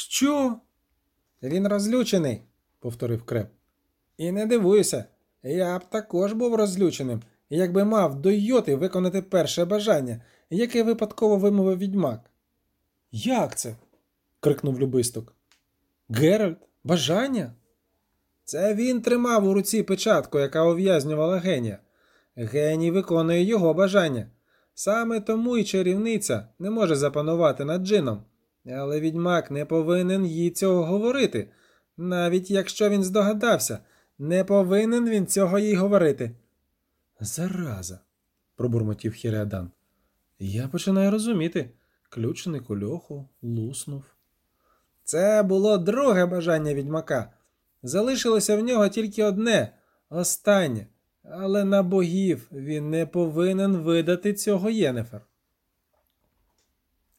Що? Він розлючений, повторив креп. І не дивуйся, я б також був розлюченим, якби мав до йоти виконати перше бажання, яке випадково вимовив відьмак. Як це? крикнув Любисток. Геральт, бажання? Це він тримав у руці печатку, яка ув'язнювала генія. Геній виконує його бажання. Саме тому і чарівниця не може запанувати над джином. Але відьмак не повинен їй цього говорити, навіть якщо він здогадався, не повинен він цього їй говорити. Зараза, пробурмотів Хіріадан. Я починаю розуміти. Ключник у льоху луснув. Це було друге бажання відьмака. Залишилося в нього тільки одне, останнє, але на богів він не повинен видати цього Єнефер.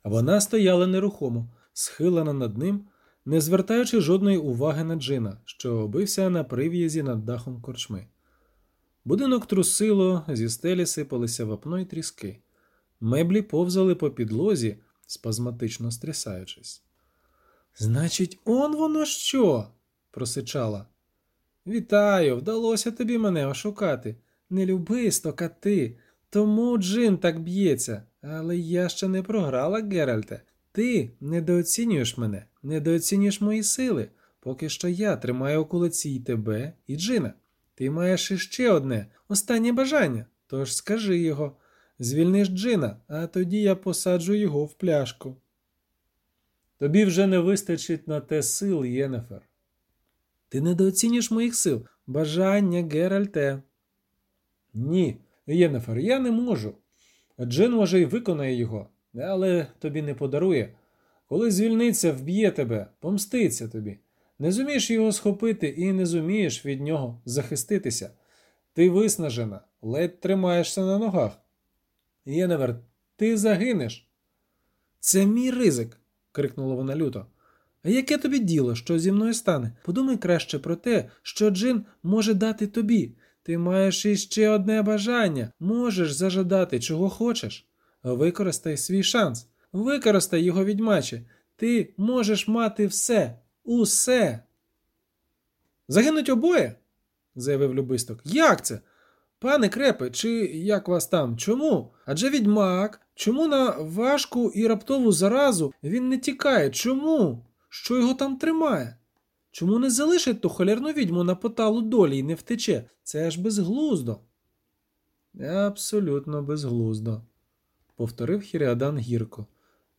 Вона стояла нерухомо, схилена над ним, не звертаючи жодної уваги на Джина, що бився на прив'язі над дахом корчми. Будинок трусило, зі стелі сипалися вапно й тріски. Меблі повзали по підлозі, спазматично стрясаючись. Значить, он воно що? просичала. Вітаю, вдалося тобі мене ошукати. Не любисто, кати. Тому Джин так б'ється. Але я ще не програла, Геральте. Ти недооцінюєш мене, недооцінюєш мої сили. Поки що я тримаю у кулаці й тебе, і Джина. Ти маєш іще одне, останнє бажання. Тож скажи його. Звільниш Джина, а тоді я посаджу його в пляшку. Тобі вже не вистачить на те сил, Єнефер. Ти недооцінюєш моїх сил. Бажання, Геральте. Ні, Єнефер, я не можу. Джин, може, й виконає його, але тобі не подарує. Коли звільниться, вб'є тебе, помститься тобі. Не зумієш його схопити і не зумієш від нього захиститися. Ти виснажена, ледь тримаєшся на ногах. Єневер, ти загинеш. Це мій ризик, крикнула вона люто. А яке тобі діло, що зі мною стане? Подумай краще про те, що Джин може дати тобі. Ти маєш іще одне бажання, можеш зажадати, чого хочеш. Використай свій шанс, використай його відьмаче. Ти можеш мати все, усе. Загинуть обоє? заявив Любисток. Як це? Пане крепе, чи як вас там? Чому? Адже відьмак, чому на важку і раптову заразу він не тікає? Чому? Що його там тримає? Чому не залишить ту холірну відьму на поталу долі і не втече? Це ж безглуздо. Абсолютно безглуздо, повторив Хіріадан гірко.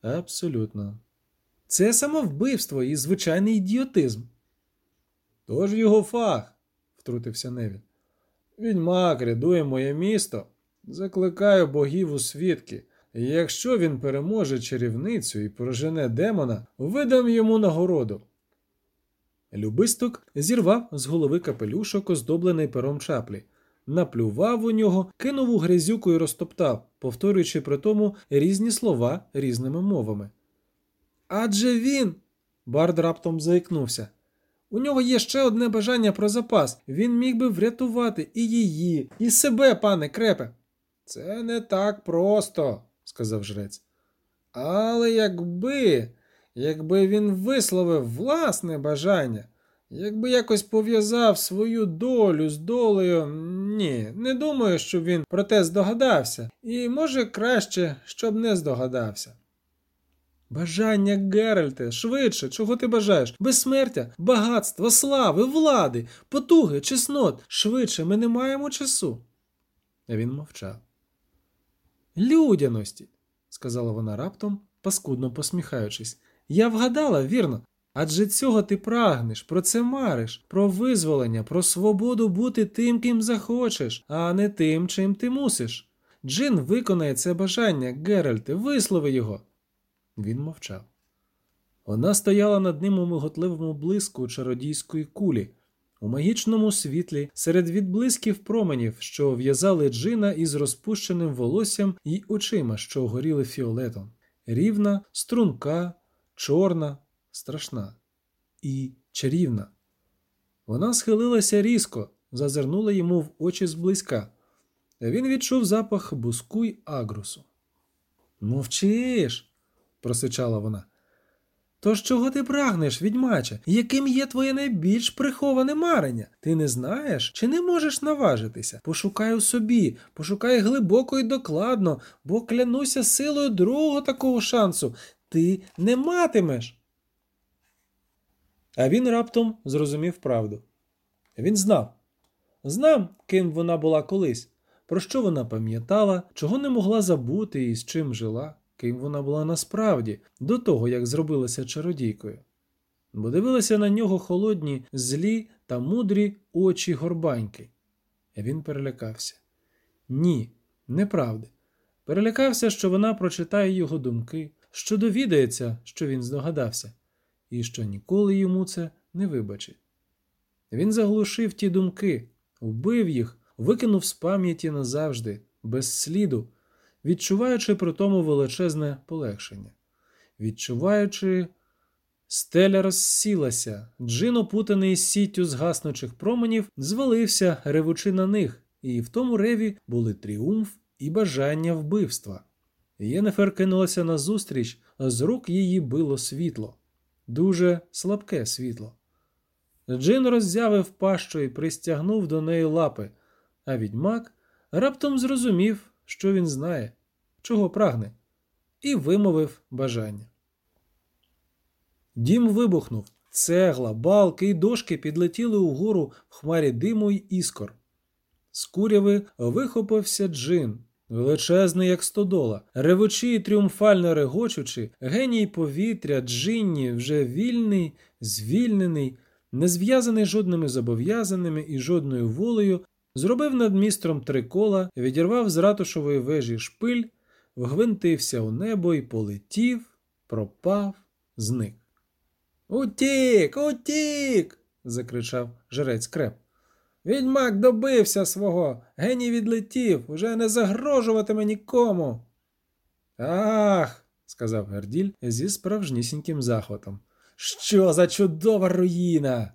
Абсолютно. Це самовбивство і звичайний ідіотизм. Тож його фах, втрутився Невін. Відьмак рядує моє місто. Закликаю богів у свідки. Якщо він переможе чарівницю і прожене демона, видам йому нагороду. Любисток зірвав з голови капелюшок, оздоблений пером чаплі, наплював у нього, кинув у грязюку і розтоптав, повторюючи при тому різні слова різними мовами. Адже він. Бард раптом заікнувся. У нього є ще одне бажання про запас. Він міг би врятувати і її, і себе, пане крепе. Це не так просто, сказав жрець. Але якби, якби він висловив власне бажання, якби якось пов'язав свою долю з долею, ні, не думаю, щоб він про те здогадався, і може краще, щоб не здогадався. Бажання Геральте, швидше, чого ти бажаєш? Безсмертя, багатства, слави, влади, потуги, чеснот. Швидше, ми не маємо часу. Він мовчав. Людяності, сказала вона раптом, паскудно посміхаючись. Я вгадала, вірно. Адже цього ти прагнеш, про це мариш, про визволення, про свободу бути тим, ким захочеш, а не тим, чим ти мусиш. Джин виконає це бажання, Геральте, вислови його. Він мовчав. Вона стояла над ним у миготливому блиску чародійської кулі, у магічному світлі, серед відблисків променів, що в'язали джина із розпущеним волоссям і очима, що горіли фіолетом. Рівна, струнка, чорна, страшна і чарівна. Вона схилилася різко, зазирнула йому в очі зблизька. Він відчув запах буску й агрусу. Мовчиш, просичала вона. Тож чого ти прагнеш, відьмаче? Яким є твоє найбільш приховане марення? Ти не знаєш чи не можеш наважитися? Пошукай у собі, пошукай глибоко і докладно, бо клянуся силою другого такого шансу. Ти не матимеш. А він раптом зрозумів правду. Він знав. Знав, ким вона була колись, про що вона пам'ятала, чого не могла забути і з чим жила, ким вона була насправді, до того, як зробилася чародійкою. Бо дивилися на нього холодні, злі та мудрі очі горбаньки. Він перелякався. Ні, неправди. Перелякався, що вона прочитає його думки, що довідається, що він здогадався, і що ніколи йому це не вибачить. Він заглушив ті думки, вбив їх, викинув з пам'яті назавжди, без сліду, відчуваючи при тому величезне полегшення, відчуваючи, стеля розсілася, джин, опутаний сіттю згаснучих променів, звалився, ревучи на них, і в тому реві були тріумф і бажання вбивства. Єнефер кинулася назустріч, а з рук її било світло, дуже слабке світло. Джин роззявив пащу і пристягнув до неї лапи, а відьмак раптом зрозумів, що він знає, чого прагне, і вимовив бажання. Дім вибухнув. Цегла, балки і дошки підлетіли угору в хмарі диму й іскор. З куряви вихопився джин, величезний, як стодола, ревучи і тріумфально регочучи, геній повітря, джинні, вже вільний, звільнений, не зв'язаний жодними зобов'язаними і жодною волею, зробив над містром три кола, відірвав з ратушової вежі шпиль, вгвинтився у небо і полетів, пропав, зник. Утік, утік. закричав жрець креп. Відьмак добився свого, геній відлетів, уже не загрожуватиме нікому. Ах, сказав Герділь зі справжнісіньким захватом. Що за чудова руїна?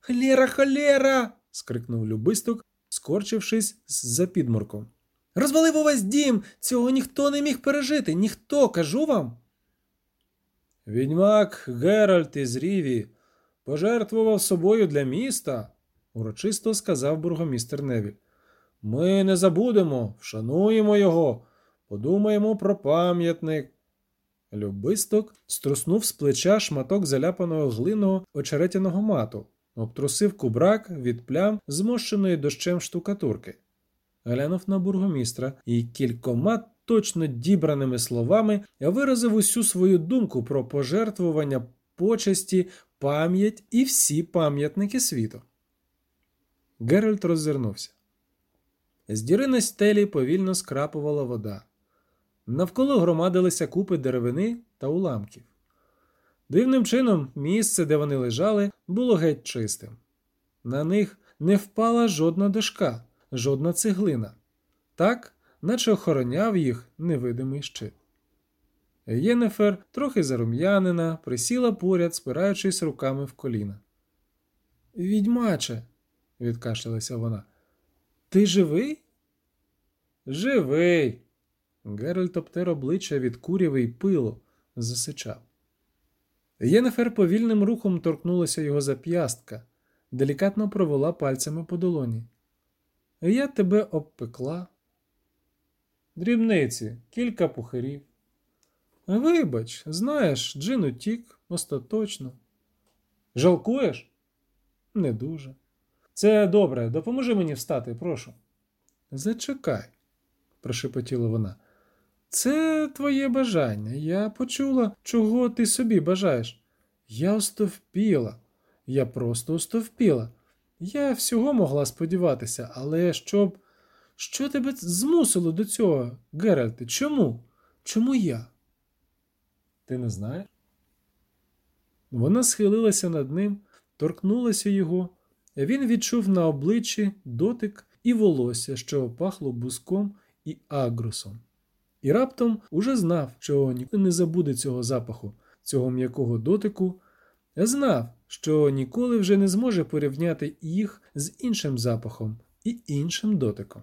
Хлєра, холєра. скрикнув любисток, скорчившись з-за підморком. Розвалив увесь дім, цього ніхто не міг пережити, ніхто, кажу вам. Відьмак Геральт із Ріві пожертвував собою для міста, урочисто сказав бургомістер Невіль. Ми не забудемо, вшануємо його, подумаємо про пам'ятник. Любисток струснув з плеча шматок заляпаного глиного очеретяного мату, обтрусив кубрак від плям змощеної дощем штукатурки. Глянув на бургомістра і кількома точно дібраними словами виразив усю свою думку про пожертвування почесті, пам'ять і всі пам'ятники світу. Геральт роззирнувся. З діри на стелі повільно скрапувала вода. Навколо громадилися купи деревини та уламків. Дивним чином, місце, де вони лежали, було геть чистим. На них не впала жодна дошка, жодна цеглина, так, наче охороняв їх невидимий щит. Єнефер, трохи зарум'янина, присіла поряд, спираючись руками в коліна. Відьмаче, відкашлялася вона. Ти живий? Живий. Геральт обтер обличчя від куряви й пилу, засичав. Єнефер повільним рухом торкнулася його зап'ястка, делікатно провела пальцями по долоні. Я тебе обпекла. Дрібниці, кілька пухарів. Вибач, знаєш, Джин утік остаточно. Жалкуєш? Не дуже. Це добре, допоможи мені встати, прошу. Зачекай, прошепотіла вона. Це твоє бажання. Я почула, чого ти собі бажаєш. Я остовпіла, я просто остовпіла. Я всього могла сподіватися, але щоб. Що тебе змусило до цього, Геральте? Чому? Чому я? Ти не знаєш? Вона схилилася над ним, торкнулася його, він відчув на обличчі дотик і волосся, що опахло буском і агрусом. І раптом уже знав, що ніколи не забуде цього запаху, цього м'якого дотику, знав, що ніколи вже не зможе порівняти їх з іншим запахом і іншим дотиком.